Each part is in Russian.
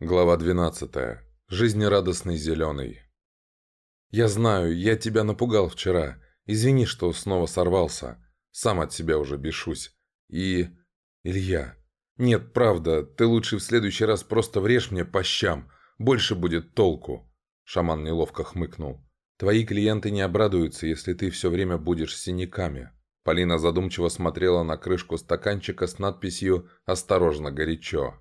Глава 12. Жизнерадостный зеленый. «Я знаю, я тебя напугал вчера. Извини, что снова сорвался. Сам от себя уже бешусь. И... Илья. Нет, правда, ты лучше в следующий раз просто врежь мне по щам. Больше будет толку». Шаман неловко хмыкнул. «Твои клиенты не обрадуются, если ты все время будешь с синяками». Полина задумчиво смотрела на крышку стаканчика с надписью «Осторожно, горячо».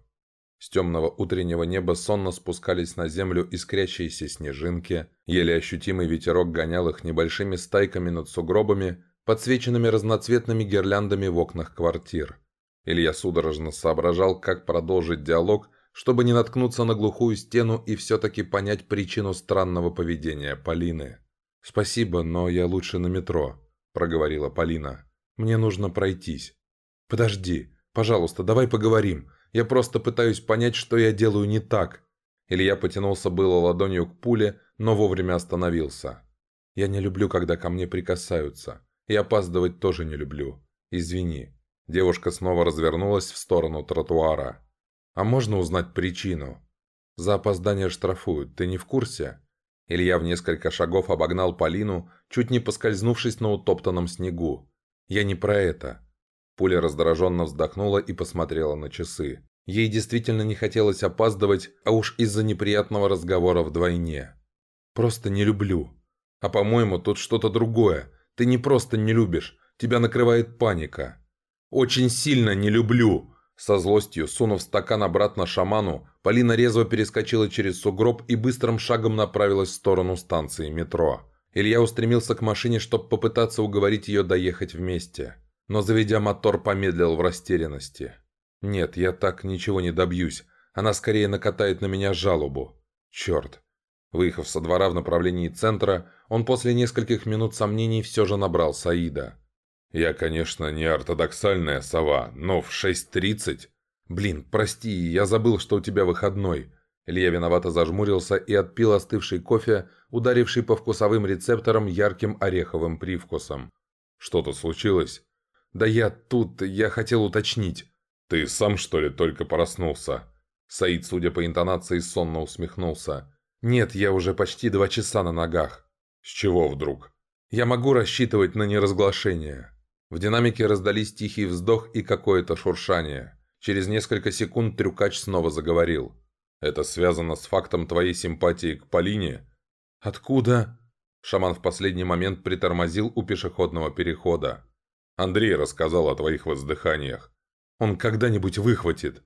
С темного утреннего неба сонно спускались на землю искрящиеся снежинки, еле ощутимый ветерок гонял их небольшими стайками над сугробами, подсвеченными разноцветными гирляндами в окнах квартир. Илья судорожно соображал, как продолжить диалог, чтобы не наткнуться на глухую стену и все-таки понять причину странного поведения Полины. «Спасибо, но я лучше на метро», – проговорила Полина. «Мне нужно пройтись». «Подожди, пожалуйста, давай поговорим. Я просто пытаюсь понять, что я делаю не так». Илья потянулся было ладонью к пуле, но вовремя остановился. «Я не люблю, когда ко мне прикасаются. И опаздывать тоже не люблю. Извини». Девушка снова развернулась в сторону тротуара. «А можно узнать причину?» «За опоздание штрафуют. Ты не в курсе?» Илья в несколько шагов обогнал Полину, чуть не поскользнувшись на утоптанном снегу. «Я не про это». Пуля раздраженно вздохнула и посмотрела на часы. Ей действительно не хотелось опаздывать, а уж из-за неприятного разговора вдвойне. «Просто не люблю. А по-моему, тут что-то другое. Ты не просто не любишь, тебя накрывает паника». «Очень сильно не люблю!» Со злостью, сунув стакан обратно шаману, Полина резво перескочила через сугроб и быстрым шагом направилась в сторону станции метро. Илья устремился к машине, чтобы попытаться уговорить ее доехать вместе. Но, заведя мотор, помедлил в растерянности. Нет, я так ничего не добьюсь. Она скорее накатает на меня жалобу. Черт. Выехав со двора в направлении центра, он после нескольких минут сомнений все же набрал Саида. «Я, конечно, не ортодоксальная сова, но в 6.30...» «Блин, прости, я забыл, что у тебя выходной». Илья виновато зажмурился и отпил остывший кофе, ударивший по вкусовым рецепторам ярким ореховым привкусом. «Что-то случилось?» «Да я тут, я хотел уточнить». «Ты сам, что ли, только проснулся?» Саид, судя по интонации, сонно усмехнулся. «Нет, я уже почти два часа на ногах». «С чего вдруг?» «Я могу рассчитывать на неразглашение». В динамике раздались тихий вздох и какое-то шуршание. Через несколько секунд трюкач снова заговорил. «Это связано с фактом твоей симпатии к Полине?» «Откуда?» Шаман в последний момент притормозил у пешеходного перехода. «Андрей рассказал о твоих воздыханиях. Он когда-нибудь выхватит.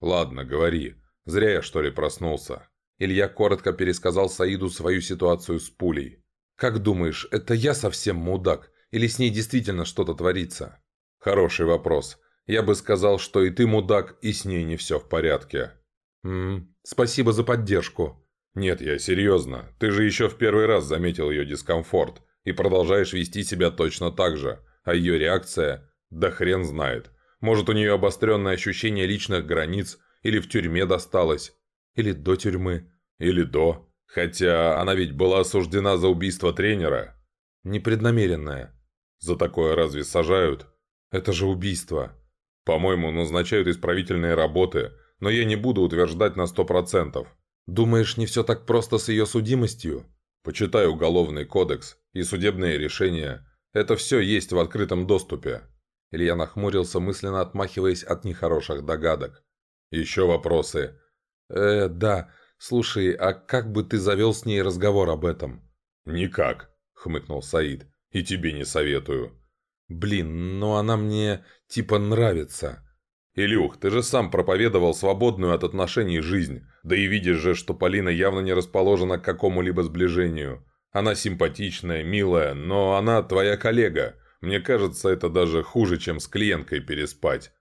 Ладно, говори. Зря я, что ли, проснулся. Илья коротко пересказал Саиду свою ситуацию с пулей. «Как думаешь, это я совсем мудак? Или с ней действительно что-то творится?» «Хороший вопрос. Я бы сказал, что и ты мудак, и с ней не все в порядке». «Ммм, спасибо за поддержку». «Нет, я серьезно. Ты же еще в первый раз заметил ее дискомфорт и продолжаешь вести себя точно так же, а ее реакция... Да хрен знает. Может, у нее обостренное ощущение личных границ, или в тюрьме досталось, или до тюрьмы, или до. Хотя она ведь была осуждена за убийство тренера. Непреднамеренное. За такое разве сажают? Это же убийство. По-моему, назначают исправительные работы, но я не буду утверждать на сто процентов. Думаешь, не все так просто с ее судимостью? Почитай уголовный кодекс и судебные решения. Это все есть в открытом доступе. Илья нахмурился, мысленно отмахиваясь от нехороших догадок. «Еще вопросы?» «Э, да. Слушай, а как бы ты завел с ней разговор об этом?» «Никак», — хмыкнул Саид. «И тебе не советую». «Блин, ну она мне типа нравится». «Илюх, ты же сам проповедовал свободную от отношений жизнь, да и видишь же, что Полина явно не расположена к какому-либо сближению. Она симпатичная, милая, но она твоя коллега. Мне кажется, это даже хуже, чем с клиенткой переспать.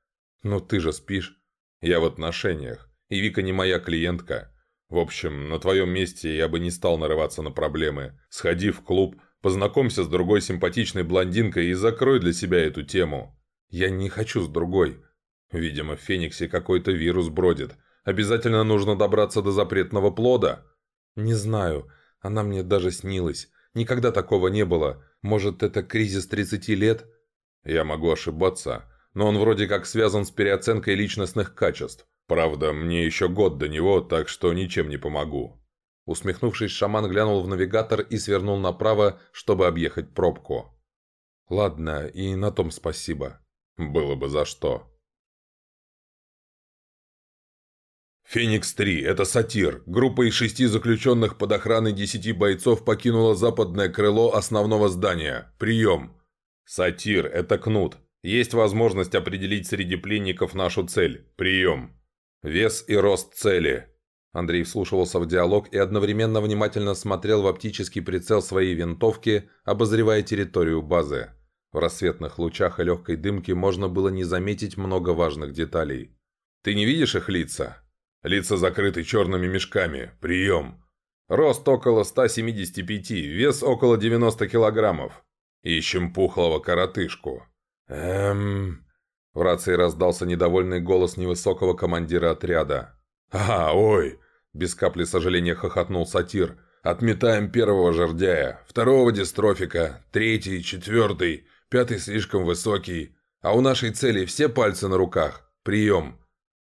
Но ты же спишь. Я в отношениях, и Вика не моя клиентка. В общем, на твоем месте я бы не стал нарываться на проблемы. Сходи в клуб, познакомься с другой симпатичной блондинкой и закрой для себя эту тему. Я не хочу с другой. Видимо, в Фениксе какой-то вирус бродит. Обязательно нужно добраться до запретного плода. Не знаю, она мне даже снилась. Никогда такого не было. Может, это кризис 30 лет? Я могу ошибаться, но он вроде как связан с переоценкой личностных качеств. Правда, мне еще год до него, так что ничем не помогу». Усмехнувшись, шаман глянул в навигатор и свернул направо, чтобы объехать пробку. «Ладно, и на том спасибо. Было бы за что». «Феникс-3, это сатир. Группа из шести заключенных под охраной десяти бойцов покинула западное крыло основного здания. Прием!» «Сатир, это Кнут. Есть возможность определить среди пленников нашу цель. Прием!» «Вес и рост цели». Андрей вслушивался в диалог и одновременно внимательно смотрел в оптический прицел своей винтовки, обозревая территорию базы. В рассветных лучах и легкой дымке можно было не заметить много важных деталей. «Ты не видишь их лица?» Лица закрыты черными мешками. Прием. Рост около 175, вес около 90 килограммов. Ищем пухлого коротышку. Эм... В рации раздался недовольный голос невысокого командира отряда. «А, ой!» Без капли сожаления хохотнул сатир. «Отметаем первого жердяя, второго дистрофика, третий, четвертый, пятый слишком высокий. А у нашей цели все пальцы на руках. Прием!»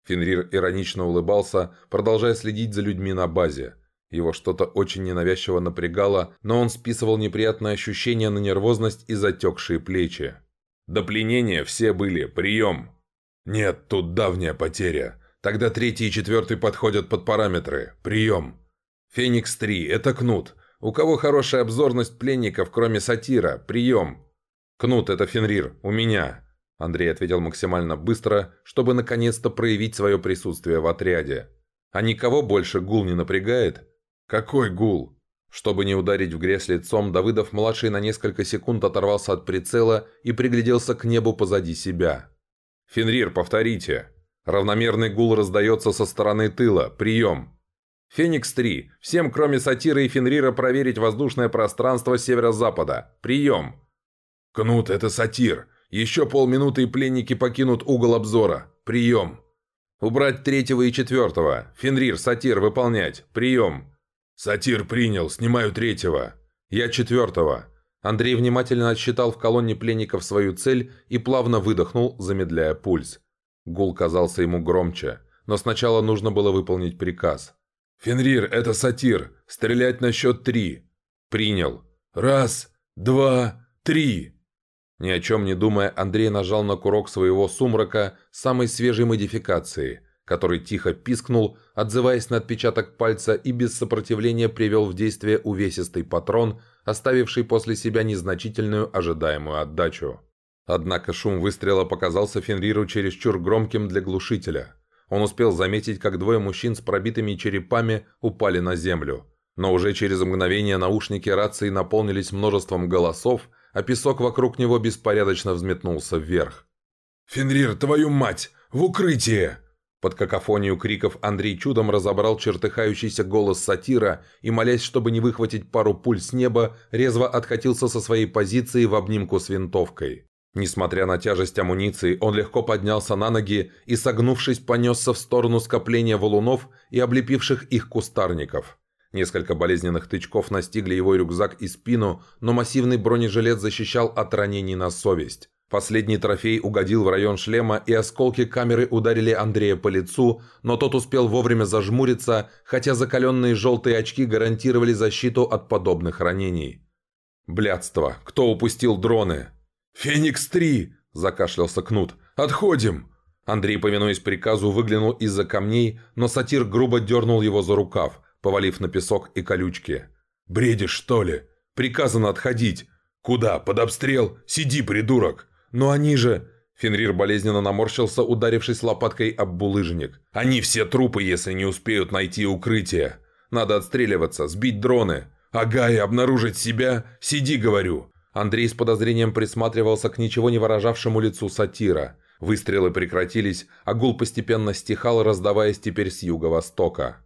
Фенрир иронично улыбался, продолжая следить за людьми на базе. Его что-то очень ненавязчиво напрягало, но он списывал неприятное ощущение на нервозность и затекшие плечи. «До пленения все были. Прием!» «Нет, тут давняя потеря. Тогда третий и четвертый подходят под параметры. Прием!» «Феникс-3, это Кнут. У кого хорошая обзорность пленников, кроме сатира? Прием!» «Кнут, это Фенрир. У меня. Андрей ответил максимально быстро, чтобы наконец-то проявить свое присутствие в отряде. «А никого больше гул не напрягает?» «Какой гул?» Чтобы не ударить в грязь лицом, Давыдов-младший на несколько секунд оторвался от прицела и пригляделся к небу позади себя. «Фенрир, повторите!» «Равномерный гул раздается со стороны тыла. Прием!» «Феникс-3. Всем, кроме Сатира и Фенрира, проверить воздушное пространство северо-запада. Прием!» «Кнут, это Сатир. Еще полминуты и пленники покинут угол обзора. Прием. Убрать третьего и четвертого. Фенрир, сатир, выполнять. Прием. Сатир принял, снимаю третьего. Я четвертого. Андрей внимательно отсчитал в колонне пленников свою цель и плавно выдохнул, замедляя пульс. Гул казался ему громче, но сначала нужно было выполнить приказ. «Фенрир, это сатир. Стрелять на счет три». «Принял». «Раз, два, три». Ни о чем не думая, Андрей нажал на курок своего сумрака самой свежей модификации, который тихо пискнул, отзываясь на отпечаток пальца и без сопротивления привел в действие увесистый патрон, оставивший после себя незначительную ожидаемую отдачу. Однако шум выстрела показался Фенриру чересчур громким для глушителя. Он успел заметить, как двое мужчин с пробитыми черепами упали на землю. Но уже через мгновение наушники рации наполнились множеством голосов, а песок вокруг него беспорядочно взметнулся вверх. «Фенрир, твою мать! В укрытие!» Под какофонию криков Андрей чудом разобрал чертыхающийся голос сатира и, молясь, чтобы не выхватить пару пуль с неба, резво откатился со своей позиции в обнимку с винтовкой. Несмотря на тяжесть амуниции, он легко поднялся на ноги и, согнувшись, понесся в сторону скопления валунов и облепивших их кустарников. Несколько болезненных тычков настигли его рюкзак и спину, но массивный бронежилет защищал от ранений на совесть. Последний трофей угодил в район шлема, и осколки камеры ударили Андрея по лицу, но тот успел вовремя зажмуриться, хотя закаленные желтые очки гарантировали защиту от подобных ранений. «Блядство! Кто упустил дроны?» «Феникс-3!» – закашлялся Кнут. «Отходим!» Андрей, повинуясь приказу, выглянул из-за камней, но сатир грубо дернул его за рукав – повалив на песок и колючки. «Бредишь, что ли? Приказано отходить. Куда? Под обстрел? Сиди, придурок! Но они же...» Фенрир болезненно наморщился, ударившись лопаткой об булыжник. «Они все трупы, если не успеют найти укрытие. Надо отстреливаться, сбить дроны. Ага, и обнаружить себя? Сиди, говорю!» Андрей с подозрением присматривался к ничего не выражавшему лицу сатира. Выстрелы прекратились, а гул постепенно стихал, раздаваясь теперь с юго-востока.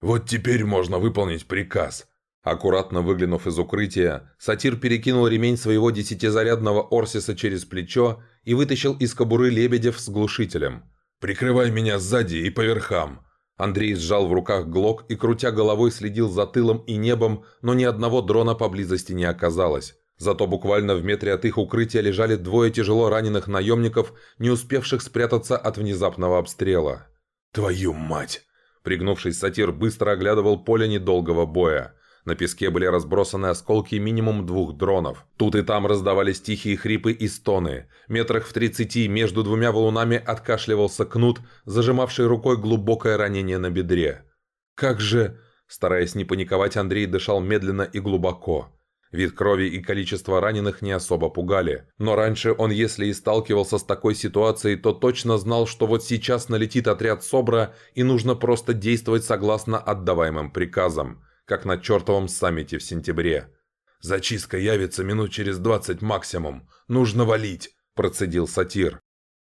«Вот теперь можно выполнить приказ». Аккуратно выглянув из укрытия, сатир перекинул ремень своего десятизарядного Орсиса через плечо и вытащил из кобуры Лебедев с глушителем. «Прикрывай меня сзади и по верхам». Андрей сжал в руках глок и, крутя головой, следил за тылом и небом, но ни одного дрона поблизости не оказалось. Зато буквально в метре от их укрытия лежали двое тяжело раненых наемников, не успевших спрятаться от внезапного обстрела. «Твою мать!» Пригнувшись, сатир быстро оглядывал поле недолгого боя. На песке были разбросаны осколки минимум двух дронов. Тут и там раздавались тихие хрипы и стоны. Метрах в тридцати между двумя валунами откашливался кнут, зажимавший рукой глубокое ранение на бедре. «Как же...» Стараясь не паниковать, Андрей дышал медленно и глубоко. Вид крови и количество раненых не особо пугали. Но раньше он, если и сталкивался с такой ситуацией, то точно знал, что вот сейчас налетит отряд СОБРа и нужно просто действовать согласно отдаваемым приказам как на чертовом саммите в сентябре. «Зачистка явится минут через двадцать максимум. Нужно валить», – процедил сатир.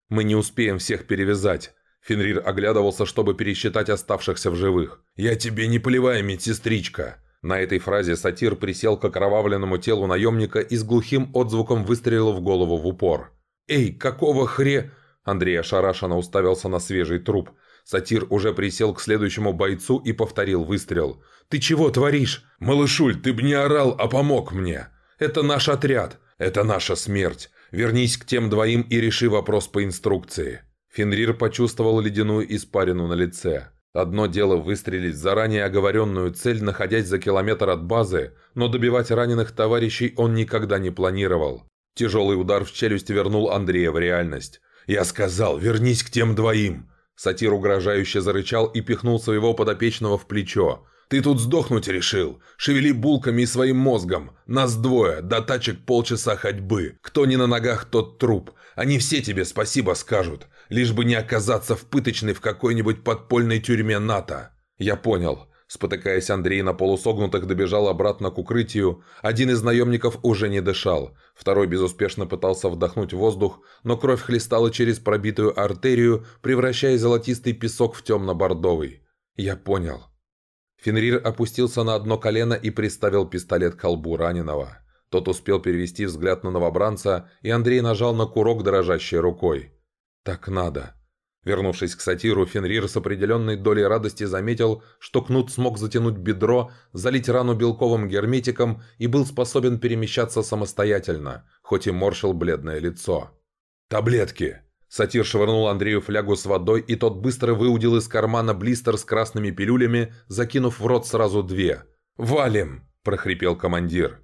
«Мы не успеем всех перевязать». Фенрир оглядывался, чтобы пересчитать оставшихся в живых. «Я тебе не поливаю, медсестричка!» На этой фразе сатир присел к окровавленному телу наемника и с глухим отзвуком выстрелил в голову в упор. «Эй, какого хре...» Андрей ошарашенно уставился на свежий труп. Сатир уже присел к следующему бойцу и повторил выстрел. «Ты чего творишь? Малышуль, ты б не орал, а помог мне! Это наш отряд, это наша смерть. Вернись к тем двоим и реши вопрос по инструкции». Фенрир почувствовал ледяную испарину на лице. Одно дело выстрелить в заранее оговоренную цель, находясь за километр от базы, но добивать раненых товарищей он никогда не планировал. Тяжелый удар в челюсть вернул Андрея в реальность. «Я сказал, вернись к тем двоим!» Сатир угрожающе зарычал и пихнул своего подопечного в плечо. «Ты тут сдохнуть решил? Шевели булками и своим мозгом. Нас двое, до тачек полчаса ходьбы. Кто не на ногах, тот труп. Они все тебе спасибо скажут, лишь бы не оказаться в пыточной в какой-нибудь подпольной тюрьме НАТО». «Я понял». Спотыкаясь, Андрей на полусогнутых добежал обратно к укрытию. Один из наемников уже не дышал. Второй безуспешно пытался вдохнуть воздух, но кровь хлестала через пробитую артерию, превращая золотистый песок в темно-бордовый. «Я понял». Фенрир опустился на одно колено и приставил пистолет к колбу раненого. Тот успел перевести взгляд на новобранца, и Андрей нажал на курок дрожащей рукой. «Так надо». Вернувшись к сатиру, Фенрир с определенной долей радости заметил, что Кнут смог затянуть бедро, залить рану белковым герметиком и был способен перемещаться самостоятельно, хоть и морщил бледное лицо. «Таблетки!» Сатир швырнул Андрею флягу с водой, и тот быстро выудил из кармана блистер с красными пилюлями, закинув в рот сразу две. «Валим!» – прохрипел командир.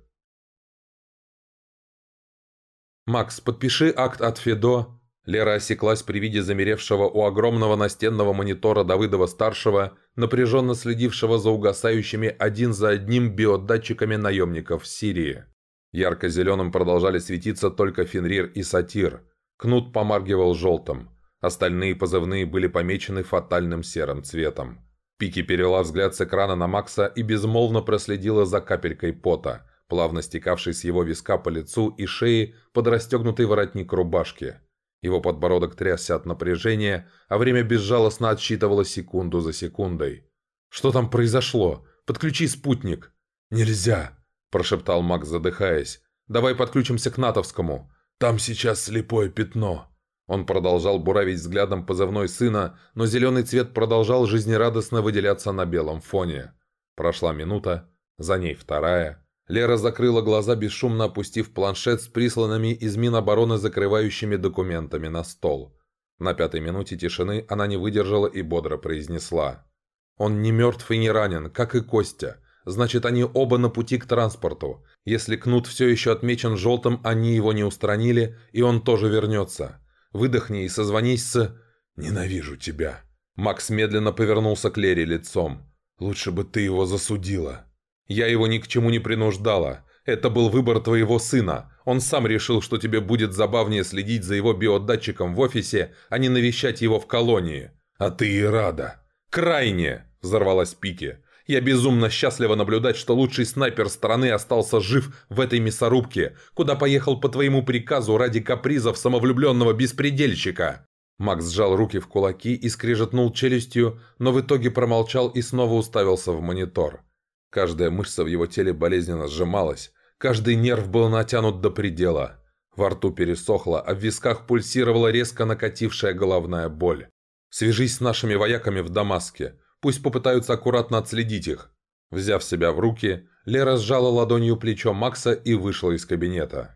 «Макс, подпиши акт от Федо Лера осеклась при виде замеревшего у огромного настенного монитора Давыдова-старшего, напряженно следившего за угасающими один за одним биодатчиками наемников в Сирии. Ярко-зеленым продолжали светиться только Фенрир и Сатир. Кнут помаргивал желтым. Остальные позывные были помечены фатальным серым цветом. Пики перела взгляд с экрана на Макса и безмолвно проследила за капелькой пота, плавно стекавшей с его виска по лицу и шее под расстегнутый воротник рубашки – его подбородок трясся от напряжения, а время безжалостно отсчитывало секунду за секундой. «Что там произошло? Подключи спутник!» «Нельзя!» – прошептал Макс, задыхаясь. «Давай подключимся к натовскому. Там сейчас слепое пятно!» Он продолжал буравить взглядом позывной сына, но зеленый цвет продолжал жизнерадостно выделяться на белом фоне. Прошла минута, за ней вторая – Лера закрыла глаза, бесшумно опустив планшет с присланными из Минобороны закрывающими документами на стол. На пятой минуте тишины она не выдержала и бодро произнесла. «Он не мертв и не ранен, как и Костя. Значит, они оба на пути к транспорту. Если Кнут все еще отмечен желтым, они его не устранили, и он тоже вернется. Выдохни и созвонись с... Ненавижу тебя». Макс медленно повернулся к Лере лицом. «Лучше бы ты его засудила». Я его ни к чему не принуждала. Это был выбор твоего сына. Он сам решил, что тебе будет забавнее следить за его биодатчиком в офисе, а не навещать его в колонии. А ты и рада. Крайне, взорвалась Пики. Я безумно счастлива наблюдать, что лучший снайпер страны остался жив в этой мясорубке, куда поехал по твоему приказу ради капризов самовлюбленного беспредельщика. Макс сжал руки в кулаки и скрежетнул челюстью, но в итоге промолчал и снова уставился в монитор. Каждая мышца в его теле болезненно сжималась, каждый нерв был натянут до предела. Во рту пересохло, а в висках пульсировала резко накатившая головная боль. «Свяжись с нашими вояками в Дамаске. Пусть попытаются аккуратно отследить их». Взяв себя в руки, Лера сжала ладонью плечо Макса и вышла из кабинета.